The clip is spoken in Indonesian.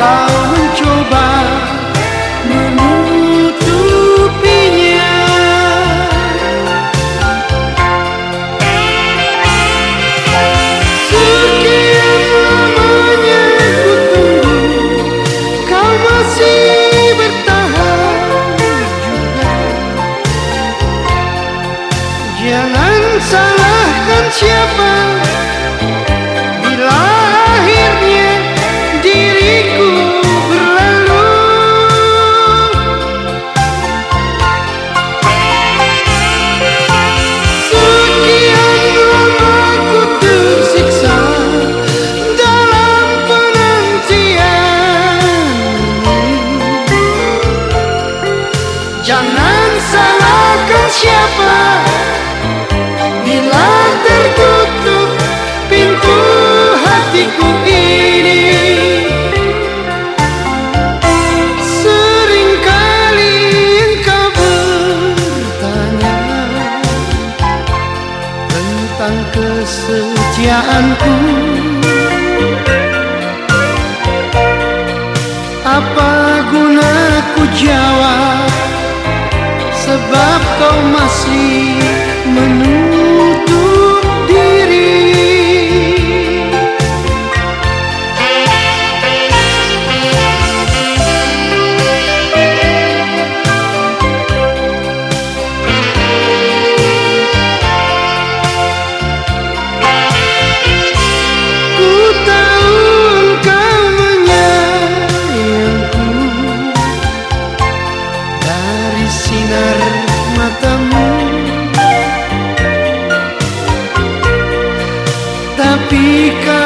kau mencoba menutupinya Sekian lamanya ku tunggu Kau masih bertahan juga Jangan salahkan siapa Jangan salahkan siapa. Bila tertutup pintu hatiku ini Seringkali engkau bertanya Tentang kesetiaanku. Apa guna ku jawab? sebab kau masih menunggu. pica.